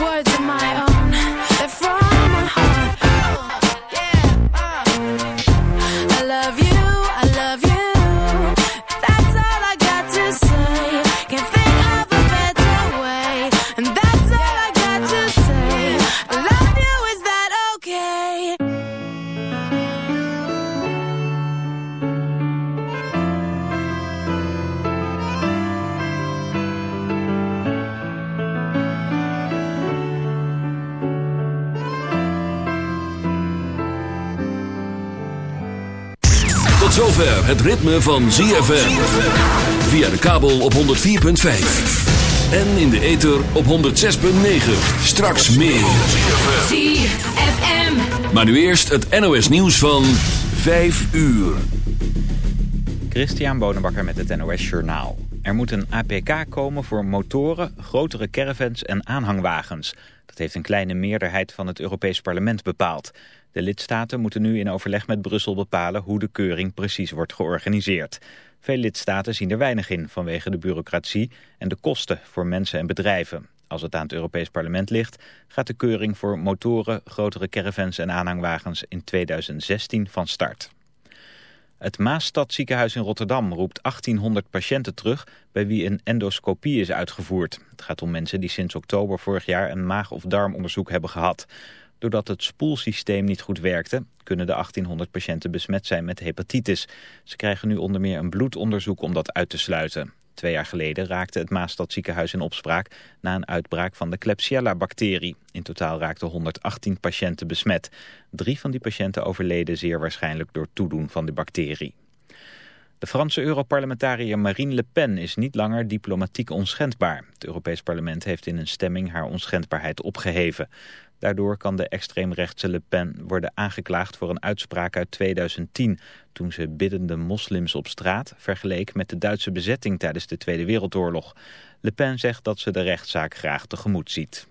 words of my own. Ritme van ZFM. Via de kabel op 104.5. En in de ether op 106.9. Straks meer. ZFM. Maar nu eerst het NOS nieuws van 5 uur. Christian Bonenbakker met het NOS Journaal. Er moet een APK komen voor motoren, grotere caravans en aanhangwagens. Dat heeft een kleine meerderheid van het Europees Parlement bepaald. De lidstaten moeten nu in overleg met Brussel bepalen hoe de keuring precies wordt georganiseerd. Veel lidstaten zien er weinig in vanwege de bureaucratie en de kosten voor mensen en bedrijven. Als het aan het Europees Parlement ligt, gaat de keuring voor motoren, grotere caravans en aanhangwagens in 2016 van start. Het Maasstadziekenhuis in Rotterdam roept 1800 patiënten terug bij wie een endoscopie is uitgevoerd. Het gaat om mensen die sinds oktober vorig jaar een maag- of darmonderzoek hebben gehad. Doordat het spoelsysteem niet goed werkte, kunnen de 1800 patiënten besmet zijn met hepatitis. Ze krijgen nu onder meer een bloedonderzoek om dat uit te sluiten. Twee jaar geleden raakte het Maasstadziekenhuis in opspraak na een uitbraak van de Klebsiella-bacterie. In totaal raakten 118 patiënten besmet. Drie van die patiënten overleden zeer waarschijnlijk door toedoen van de bacterie. De Franse Europarlementariër Marine Le Pen is niet langer diplomatiek onschendbaar. Het Europees Parlement heeft in een stemming haar onschendbaarheid opgeheven. Daardoor kan de extreemrechtse Le Pen worden aangeklaagd voor een uitspraak uit 2010... toen ze biddende moslims op straat vergeleek met de Duitse bezetting tijdens de Tweede Wereldoorlog. Le Pen zegt dat ze de rechtszaak graag tegemoet ziet.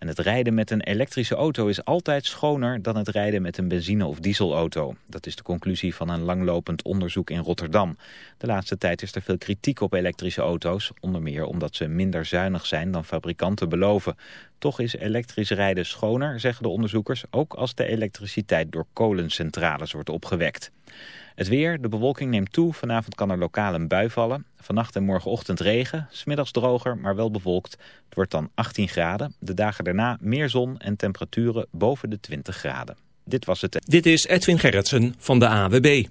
En het rijden met een elektrische auto is altijd schoner dan het rijden met een benzine- of dieselauto. Dat is de conclusie van een langlopend onderzoek in Rotterdam. De laatste tijd is er veel kritiek op elektrische auto's, onder meer omdat ze minder zuinig zijn dan fabrikanten beloven. Toch is elektrisch rijden schoner, zeggen de onderzoekers, ook als de elektriciteit door kolencentrales wordt opgewekt. Het weer, de bewolking neemt toe. Vanavond kan er lokaal een bui vallen. Vannacht en morgenochtend regen. Smiddags droger, maar wel bewolkt. Het wordt dan 18 graden. De dagen daarna meer zon en temperaturen boven de 20 graden. Dit was het. Dit is Edwin Gerritsen van de AWB.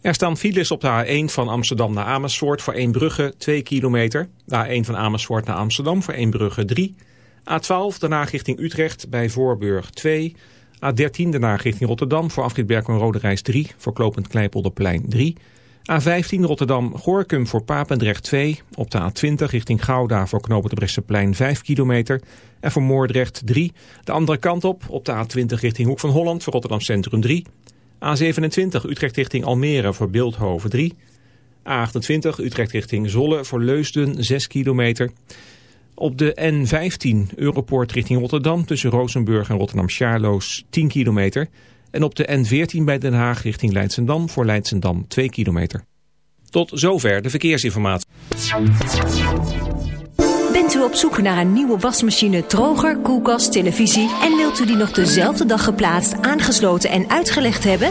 Er staan files op de A1 van Amsterdam naar Amersfoort voor Eembrugge 2 kilometer. De A1 van Amersfoort naar Amsterdam voor Eembrugge 3. A12 daarna richting Utrecht bij Voorburg 2. A13 daarna richting Rotterdam voor afrit Berkel Rode Reis 3. Voor Klopend Kleipolderplein 3. A15 Rotterdam-Gorkum voor Papendrecht 2. Op de A20 richting Gouda voor Knopen de Bresseplein 5 kilometer. En voor Moordrecht 3. De andere kant op, op de A20 richting Hoek van Holland voor Rotterdam Centrum 3. A27 Utrecht richting Almere voor Beeldhoven 3. A28 Utrecht richting Zolle voor Leusden 6 kilometer. Op de N15 Europoort richting Rotterdam tussen Rozenburg en Rotterdam-Charloes 10 kilometer. En op de N14 bij Den Haag richting Leidsendam voor Leidsendam 2 kilometer. Tot zover de verkeersinformatie. Bent u op zoek naar een nieuwe wasmachine, droger, koelkast, televisie... en wilt u die nog dezelfde dag geplaatst, aangesloten en uitgelegd hebben?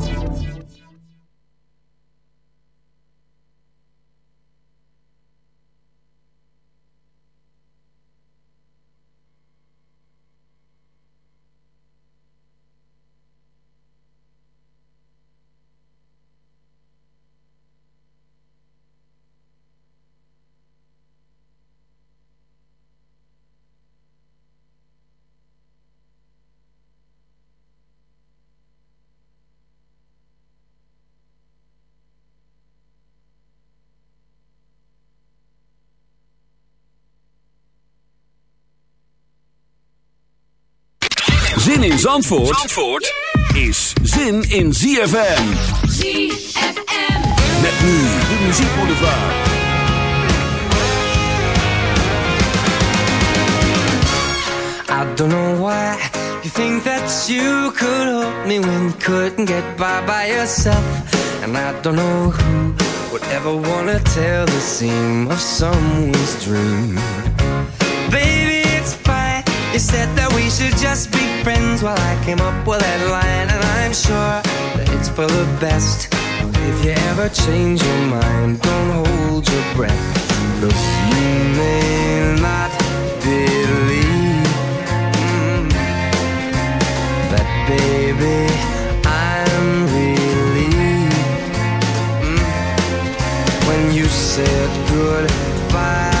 Zin in Zandvoort, Zandvoort is zin in ZFM. ZFM. Met nu de muziekboulevard. I don't know why you think that you could help me when you couldn't get by by yourself. And I don't know who would ever wanna tell the seam of someone's dream. Baby, it's fine. You said that we should just be friends while I came up with that line. And I'm sure that it's for the best. If you ever change your mind, don't hold your breath. Look, you may not believe mm, that, baby, I'm relieved mm, when you said goodbye.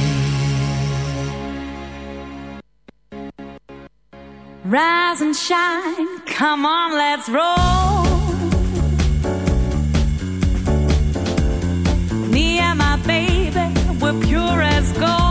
Rise and shine, come on, let's roll. Me and my baby, we're pure as gold.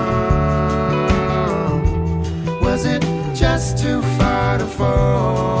phone.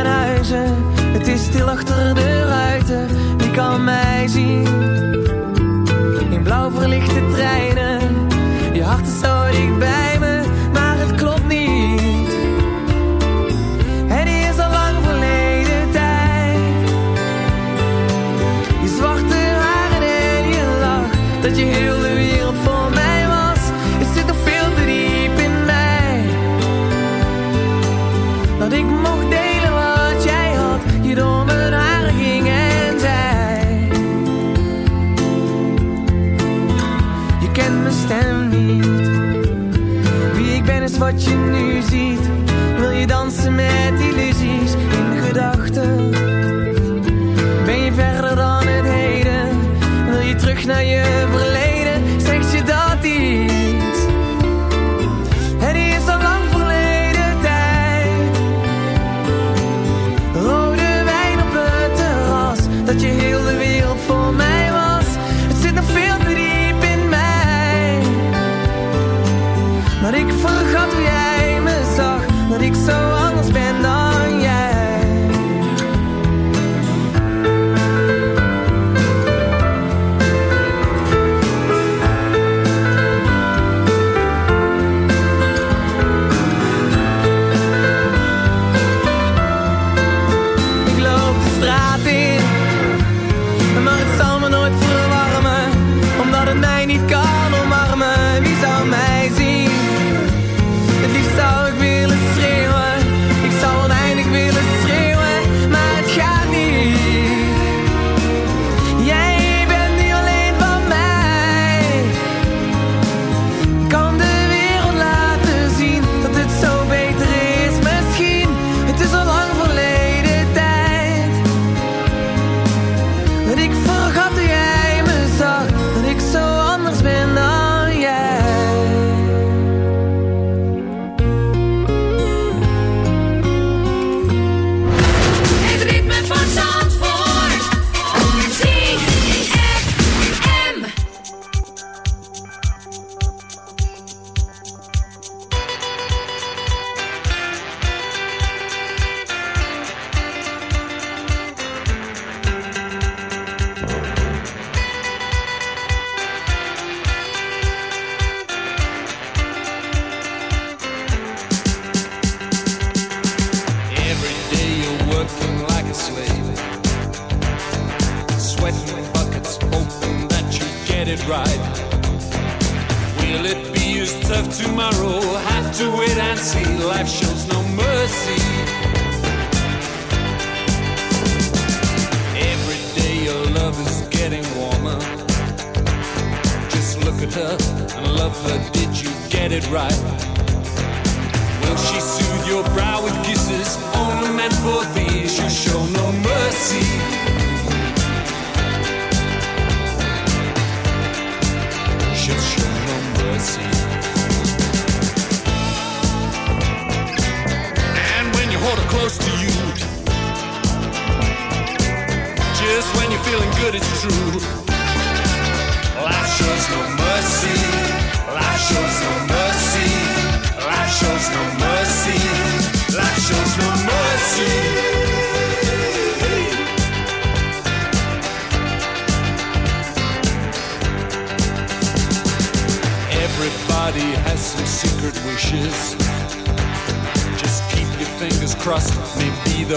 kan mij zien. In blauw verlichte treinen, je hart is zo dichtbij. but you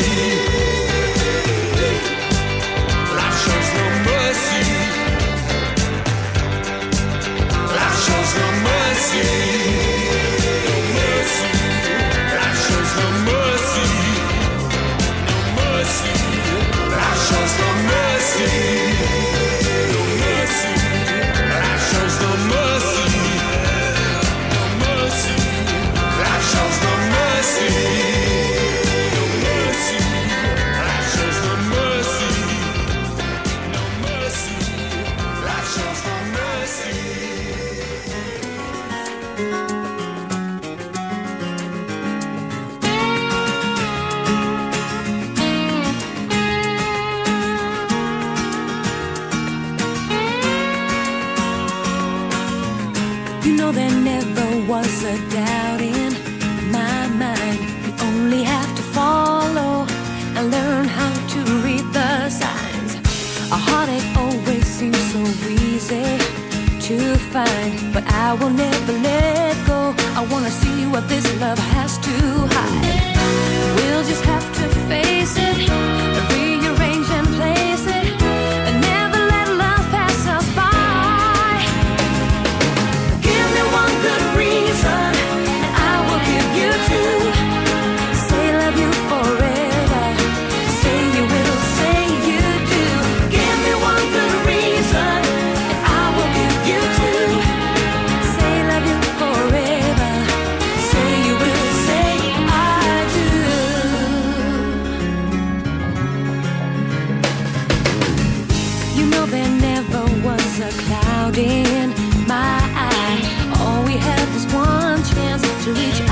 ti. to each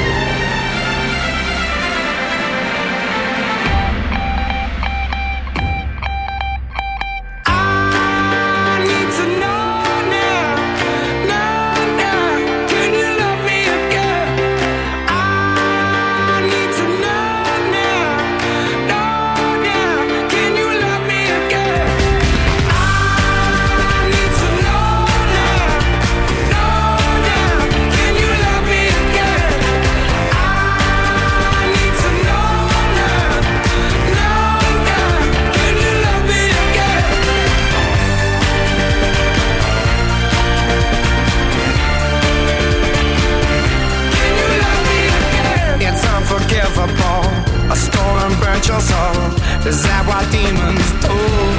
demons oh. told.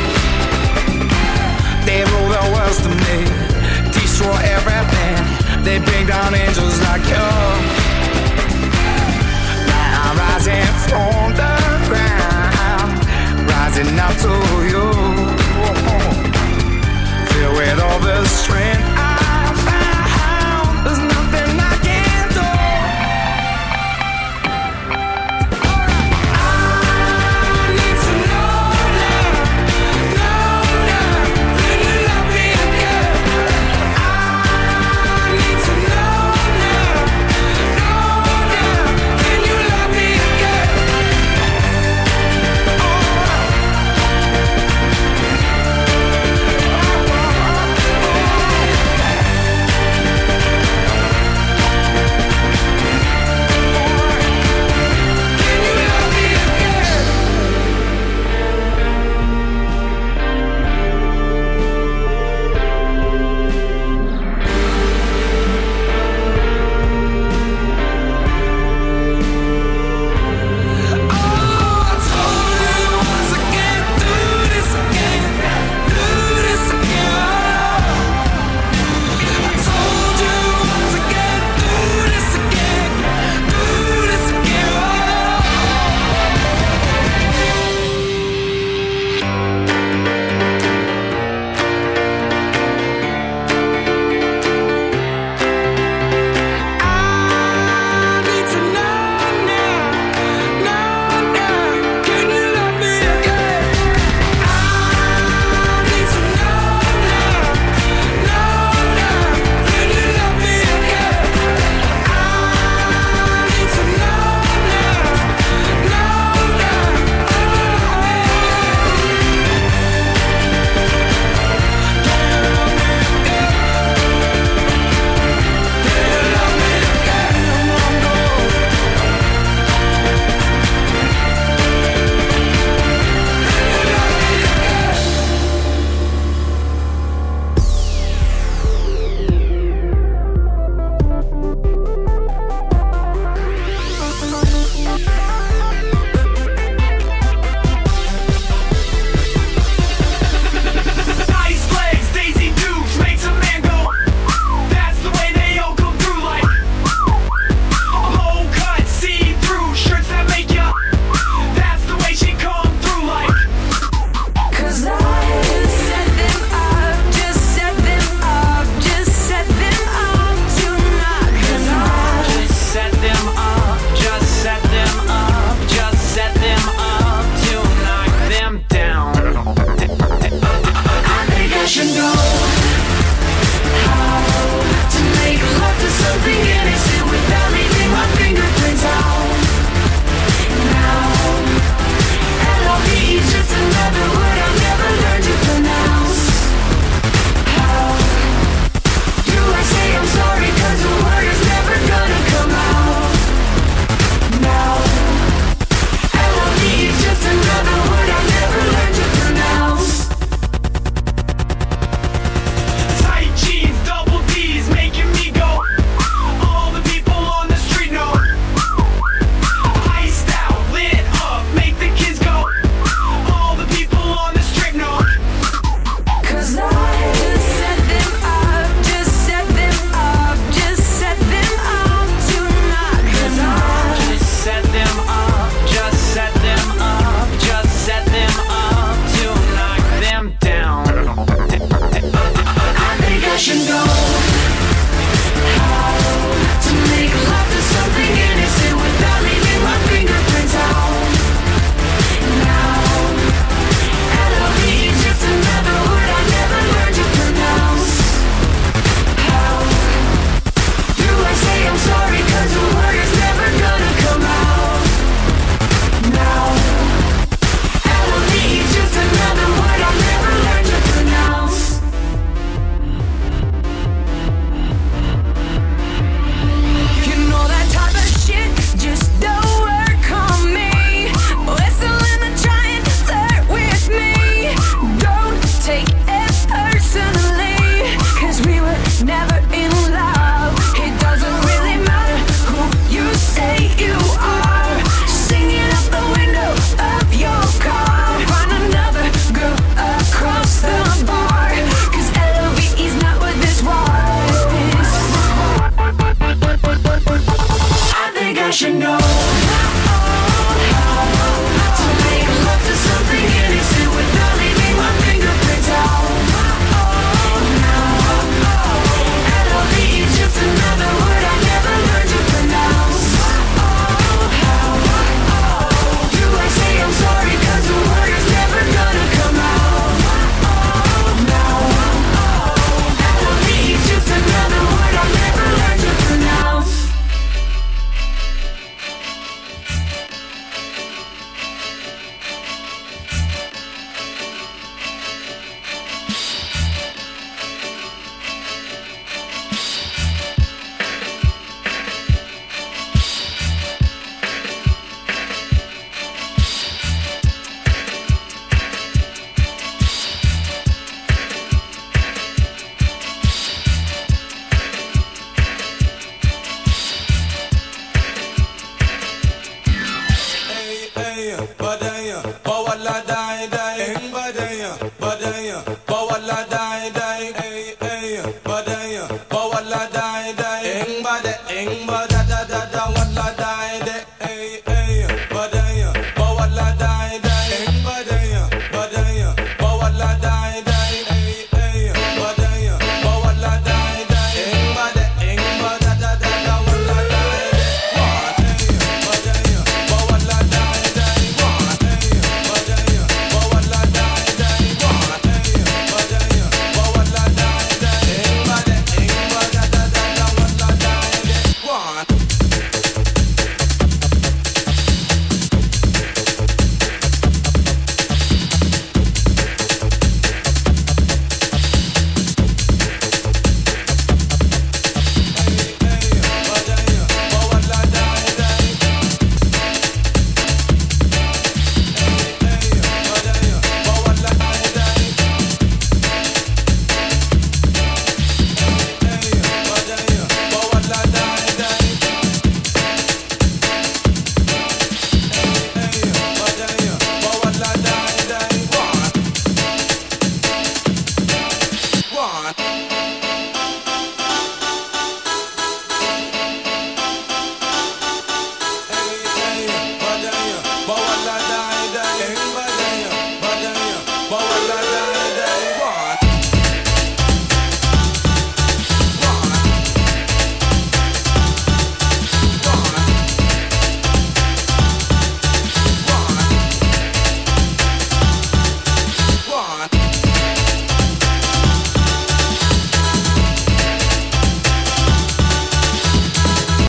They rule the world to me, destroy everything. They bring down angels like you. Now I'm rising from the ground, rising up to